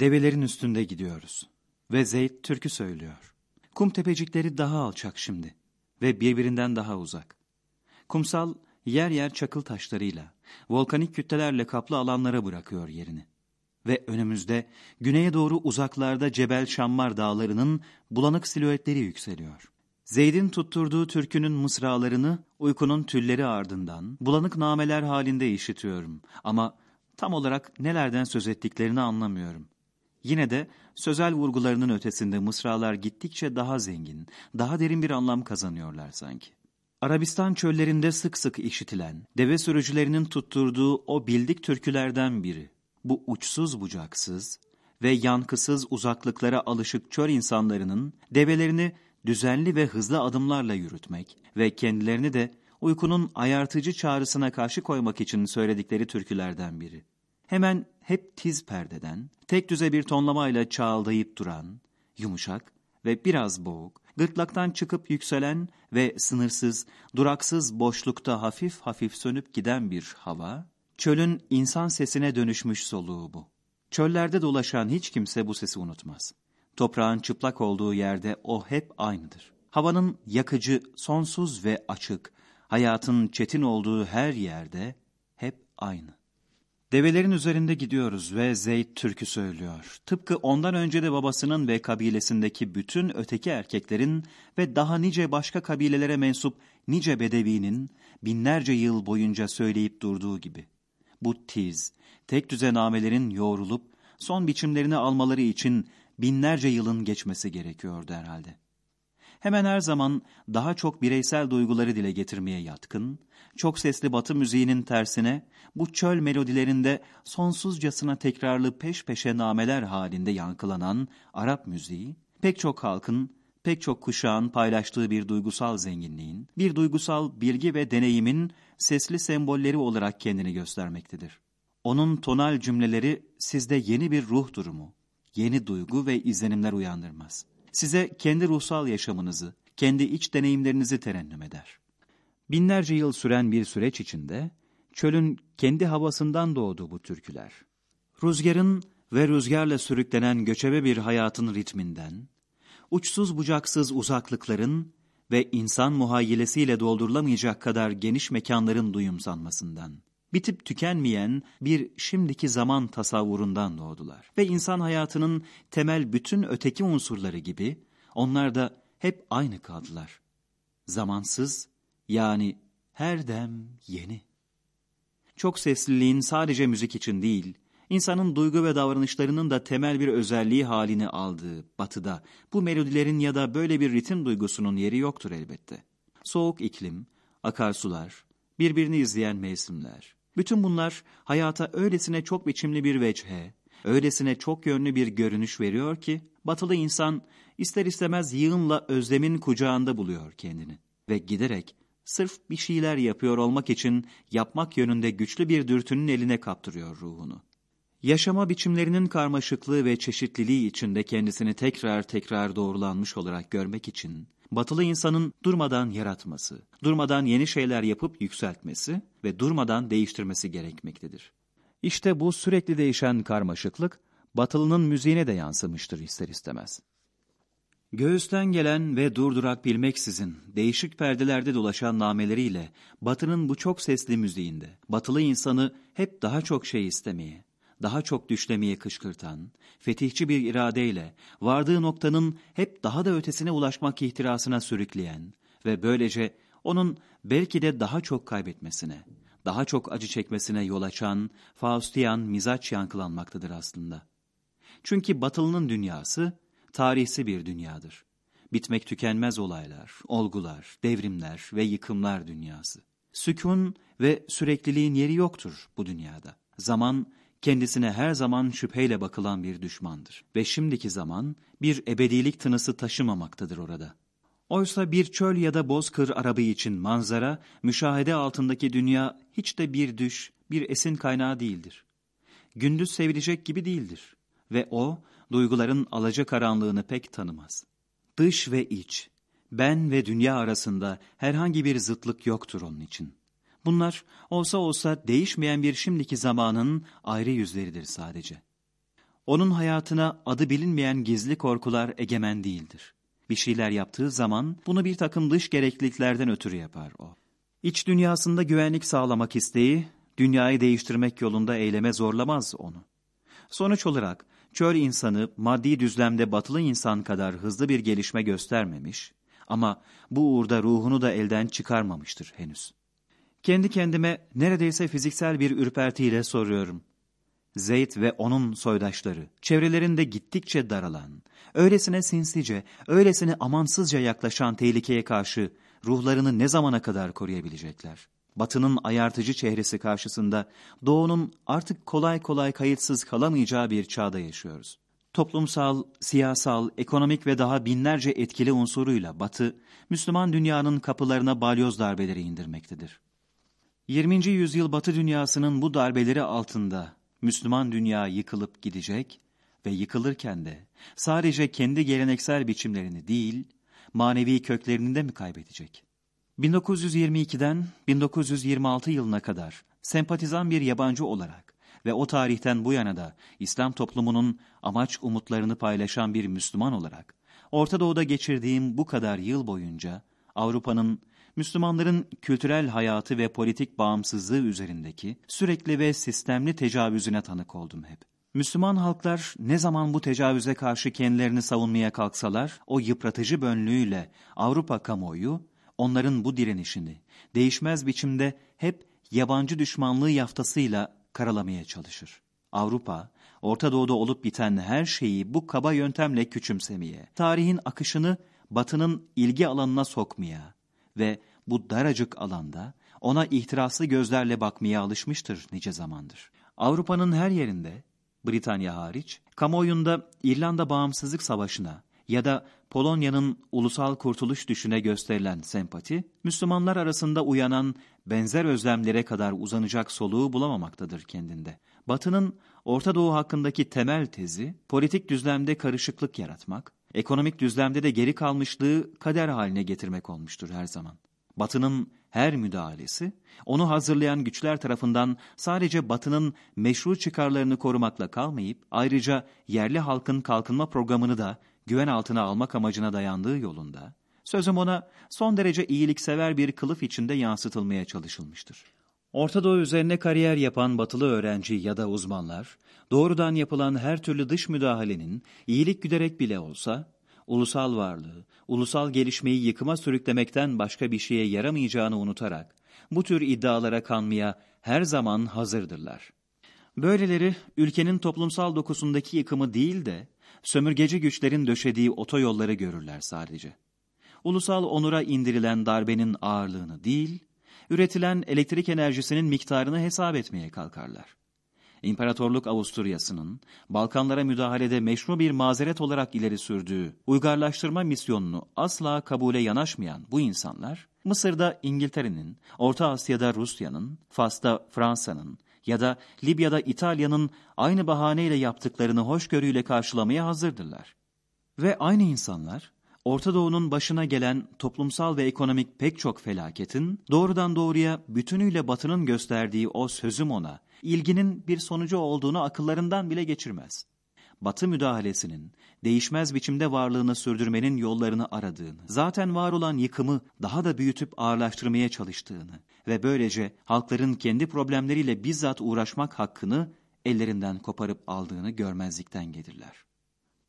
Develerin üstünde gidiyoruz. Ve Zeyd türkü söylüyor. Kum tepecikleri daha alçak şimdi. Ve birbirinden daha uzak. Kumsal yer yer çakıl taşlarıyla, volkanik kütlelerle kaplı alanlara bırakıyor yerini. Ve önümüzde güneye doğru uzaklarda Cebel Şammar dağlarının bulanık silüetleri yükseliyor. Zeyd'in tutturduğu türkünün mısralarını uykunun tülleri ardından bulanık nameler halinde işitiyorum. Ama tam olarak nelerden söz ettiklerini anlamıyorum. Yine de sözel vurgularının ötesinde mısralar gittikçe daha zengin, daha derin bir anlam kazanıyorlar sanki. Arabistan çöllerinde sık sık işitilen, deve sürücülerinin tutturduğu o bildik türkülerden biri. Bu uçsuz bucaksız ve yankısız uzaklıklara alışık çöl insanlarının develerini düzenli ve hızlı adımlarla yürütmek ve kendilerini de uykunun ayartıcı çağrısına karşı koymak için söyledikleri türkülerden biri. Hemen hep tiz perdeden, tek düze bir tonlamayla çağıldayıp duran, yumuşak ve biraz boğuk, gırtlaktan çıkıp yükselen ve sınırsız, duraksız boşlukta hafif hafif sönüp giden bir hava, çölün insan sesine dönüşmüş soluğu bu. Çöllerde dolaşan hiç kimse bu sesi unutmaz. Toprağın çıplak olduğu yerde o hep aynıdır. Havanın yakıcı, sonsuz ve açık, hayatın çetin olduğu her yerde hep aynı. Develerin üzerinde gidiyoruz ve Zeyd türkü söylüyor. Tıpkı ondan önce de babasının ve kabilesindeki bütün öteki erkeklerin ve daha nice başka kabilelere mensup nice bedevinin binlerce yıl boyunca söyleyip durduğu gibi. Bu tiz, tek düze namelerin yoğrulup son biçimlerini almaları için binlerce yılın geçmesi gerekiyordu herhalde. Hemen her zaman daha çok bireysel duyguları dile getirmeye yatkın, çok sesli batı müziğinin tersine bu çöl melodilerinde sonsuzcasına tekrarlı peş peşe nameler halinde yankılanan Arap müziği, pek çok halkın, pek çok kuşağın paylaştığı bir duygusal zenginliğin, bir duygusal bilgi ve deneyimin sesli sembolleri olarak kendini göstermektedir. Onun tonal cümleleri sizde yeni bir ruh durumu, yeni duygu ve izlenimler uyandırmaz. Size kendi ruhsal yaşamınızı, kendi iç deneyimlerinizi terennüm eder. Binlerce yıl süren bir süreç içinde çölün kendi havasından doğdu bu türküler. Rüzgarın ve rüzgarla sürüklenen göçebe bir hayatın ritminden, uçsuz bucaksız uzaklıkların ve insan muhayyilesiyle doldurulamayacak kadar geniş mekanların duyumsanmasından, bitip tükenmeyen bir şimdiki zaman tasavvurundan doğdular. Ve insan hayatının temel bütün öteki unsurları gibi onlar da hep aynı kaldılar. Zamansız yani her dem yeni. Çok sesliliğin sadece müzik için değil, insanın duygu ve davranışlarının da temel bir özelliği halini aldığı batıda bu melodilerin ya da böyle bir ritim duygusunun yeri yoktur elbette. Soğuk iklim, akarsular, birbirini izleyen mevsimler, bütün bunlar hayata öylesine çok biçimli bir veçhe, öylesine çok yönlü bir görünüş veriyor ki, batılı insan ister istemez yığınla özlemin kucağında buluyor kendini. Ve giderek sırf bir şeyler yapıyor olmak için yapmak yönünde güçlü bir dürtünün eline kaptırıyor ruhunu. Yaşama biçimlerinin karmaşıklığı ve çeşitliliği içinde kendisini tekrar tekrar doğrulanmış olarak görmek için, batılı insanın durmadan yaratması, durmadan yeni şeyler yapıp yükseltmesi ve durmadan değiştirmesi gerekmektedir. İşte bu sürekli değişen karmaşıklık, batılının müziğine de yansımıştır ister istemez. Göğüsten gelen ve durdurak bilmeksizin değişik perdelerde dolaşan nameleriyle batının bu çok sesli müziğinde batılı insanı hep daha çok şey istemeye, daha çok düşlemeye kışkırtan, fetihçi bir iradeyle vardığı noktanın hep daha da ötesine ulaşmak ihtirasına sürükleyen ve böylece onun belki de daha çok kaybetmesine, daha çok acı çekmesine yol açan Faustian mizaç yankılanmaktadır aslında. Çünkü batılının dünyası tarihsi bir dünyadır. Bitmek tükenmez olaylar, olgular, devrimler ve yıkımlar dünyası. Sükun ve sürekliliğin yeri yoktur bu dünyada. Zaman kendisine her zaman şüpheyle bakılan bir düşmandır. Ve şimdiki zaman bir ebedilik tınısı taşımamaktadır orada. Oysa bir çöl ya da bozkır arabı için manzara, müşahede altındaki dünya hiç de bir düş, bir esin kaynağı değildir. Gündüz sevilecek gibi değildir. Ve o, duyguların alaca karanlığını pek tanımaz. Dış ve iç, ben ve dünya arasında herhangi bir zıtlık yoktur onun için.'' Bunlar olsa olsa değişmeyen bir şimdiki zamanın ayrı yüzleridir sadece. Onun hayatına adı bilinmeyen gizli korkular egemen değildir. Bir şeyler yaptığı zaman bunu bir takım dış gerekliliklerden ötürü yapar o. İç dünyasında güvenlik sağlamak isteği, dünyayı değiştirmek yolunda eyleme zorlamaz onu. Sonuç olarak çöl insanı maddi düzlemde batılı insan kadar hızlı bir gelişme göstermemiş ama bu uğurda ruhunu da elden çıkarmamıştır henüz. Kendi kendime neredeyse fiziksel bir ürpertiyle soruyorum. Zeyd ve onun soydaşları, çevrelerinde gittikçe daralan, öylesine sinsice, öylesine amansızca yaklaşan tehlikeye karşı ruhlarını ne zamana kadar koruyabilecekler? Batının ayartıcı çehresi karşısında Doğu'nun artık kolay kolay kayıtsız kalamayacağı bir çağda yaşıyoruz. Toplumsal, siyasal, ekonomik ve daha binlerce etkili unsuruyla Batı, Müslüman dünyanın kapılarına balyoz darbeleri indirmektedir. 20. yüzyıl Batı dünyasının bu darbeleri altında Müslüman dünya yıkılıp gidecek ve yıkılırken de sadece kendi geleneksel biçimlerini değil, manevi köklerini de mi kaybedecek? 1922'den 1926 yılına kadar sempatizan bir yabancı olarak ve o tarihten bu yana da İslam toplumunun amaç umutlarını paylaşan bir Müslüman olarak Orta Doğu'da geçirdiğim bu kadar yıl boyunca Avrupa'nın Müslümanların kültürel hayatı ve politik bağımsızlığı üzerindeki sürekli ve sistemli tecavüzüne tanık oldum hep. Müslüman halklar ne zaman bu tecavüze karşı kendilerini savunmaya kalksalar, o yıpratıcı bönlüğüyle Avrupa kamuoyu, onların bu direnişini değişmez biçimde hep yabancı düşmanlığı yaftasıyla karalamaya çalışır. Avrupa, Orta Doğu'da olup biten her şeyi bu kaba yöntemle küçümsemeye, tarihin akışını batının ilgi alanına sokmaya, ve bu daracık alanda ona ihtiraslı gözlerle bakmaya alışmıştır nice zamandır. Avrupa'nın her yerinde, Britanya hariç, kamuoyunda İrlanda Bağımsızlık Savaşı'na ya da Polonya'nın ulusal kurtuluş düşüne gösterilen sempati, Müslümanlar arasında uyanan benzer özlemlere kadar uzanacak soluğu bulamamaktadır kendinde. Batı'nın Orta Doğu hakkındaki temel tezi, politik düzlemde karışıklık yaratmak, ekonomik düzlemde de geri kalmışlığı kader haline getirmek olmuştur her zaman. Batı'nın her müdahalesi, onu hazırlayan güçler tarafından sadece Batı'nın meşru çıkarlarını korumakla kalmayıp, ayrıca yerli halkın kalkınma programını da güven altına almak amacına dayandığı yolunda, sözüm ona son derece iyiliksever bir kılıf içinde yansıtılmaya çalışılmıştır. Orta Doğu üzerine kariyer yapan batılı öğrenci ya da uzmanlar, doğrudan yapılan her türlü dış müdahalenin iyilik güderek bile olsa, ulusal varlığı, ulusal gelişmeyi yıkıma sürüklemekten başka bir şeye yaramayacağını unutarak, bu tür iddialara kanmaya her zaman hazırdırlar. Böyleleri ülkenin toplumsal dokusundaki yıkımı değil de, sömürgeci güçlerin döşediği otoyolları görürler sadece. Ulusal onura indirilen darbenin ağırlığını değil, üretilen elektrik enerjisinin miktarını hesap etmeye kalkarlar. İmparatorluk Avusturya'sının Balkanlara müdahalede meşru bir mazeret olarak ileri sürdüğü uygarlaştırma misyonunu asla kabule yanaşmayan bu insanlar, Mısır'da İngiltere'nin, Orta Asya'da Rusya'nın, Fas'ta Fransa'nın ya da Libya'da İtalya'nın aynı bahaneyle yaptıklarını hoşgörüyle karşılamaya hazırdırlar. Ve aynı insanlar, Orta Doğu'nun başına gelen toplumsal ve ekonomik pek çok felaketin doğrudan doğruya bütünüyle Batı'nın gösterdiği o sözüm ona, ilginin bir sonucu olduğunu akıllarından bile geçirmez. Batı müdahalesinin değişmez biçimde varlığını sürdürmenin yollarını aradığını, zaten var olan yıkımı daha da büyütüp ağırlaştırmaya çalıştığını ve böylece halkların kendi problemleriyle bizzat uğraşmak hakkını ellerinden koparıp aldığını görmezlikten gelirler.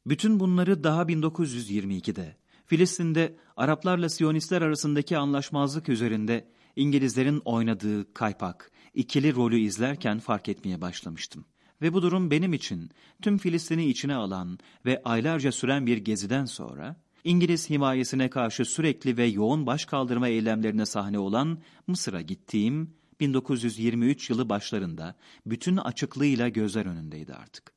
Bütün bunları daha 1922'de Filistin'de Araplarla Siyonistler arasındaki anlaşmazlık üzerinde İngilizlerin oynadığı kaypak, ikili rolü izlerken fark etmeye başlamıştım. Ve bu durum benim için tüm Filistin'i içine alan ve aylarca süren bir geziden sonra, İngiliz himayesine karşı sürekli ve yoğun başkaldırma eylemlerine sahne olan Mısır'a gittiğim 1923 yılı başlarında bütün açıklığıyla gözler önündeydi artık.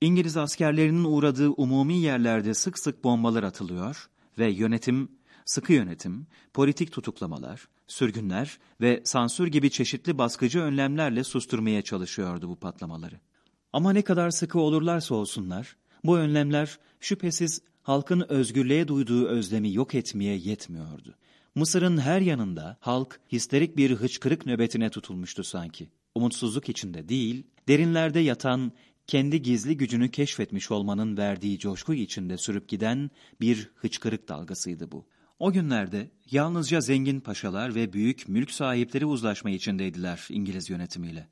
İngiliz askerlerinin uğradığı umumi yerlerde sık sık bombalar atılıyor ve yönetim, sıkı yönetim, politik tutuklamalar, sürgünler ve sansür gibi çeşitli baskıcı önlemlerle susturmaya çalışıyordu bu patlamaları. Ama ne kadar sıkı olurlarsa olsunlar, bu önlemler şüphesiz halkın özgürlüğe duyduğu özlemi yok etmeye yetmiyordu. Mısır'ın her yanında halk histerik bir hıçkırık nöbetine tutulmuştu sanki. Umutsuzluk içinde değil, derinlerde yatan kendi gizli gücünü keşfetmiş olmanın verdiği coşku içinde sürüp giden bir hıçkırık dalgasıydı bu. O günlerde yalnızca zengin paşalar ve büyük mülk sahipleri uzlaşma içindeydiler İngiliz yönetimiyle.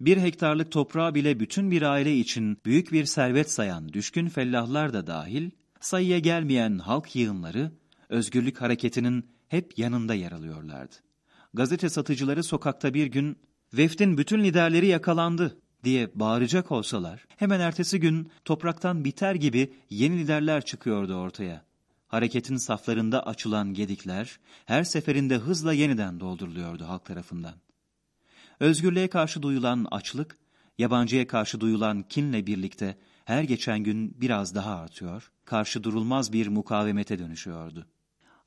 Bir hektarlık toprağı bile bütün bir aile için büyük bir servet sayan düşkün fellahlar da dahil, sayıya gelmeyen halk yığınları, özgürlük hareketinin hep yanında yer alıyorlardı. Gazete satıcıları sokakta bir gün, veftin bütün liderleri yakalandı diye bağıracak olsalar, hemen ertesi gün topraktan biter gibi yeni liderler çıkıyordu ortaya. Hareketin saflarında açılan gedikler, her seferinde hızla yeniden dolduruluyordu halk tarafından. Özgürlüğe karşı duyulan açlık, yabancıya karşı duyulan kinle birlikte her geçen gün biraz daha artıyor, karşı durulmaz bir mukavemete dönüşüyordu.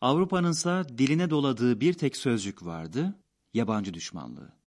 Avrupa'nınsa diline doladığı bir tek sözcük vardı, yabancı düşmanlığı.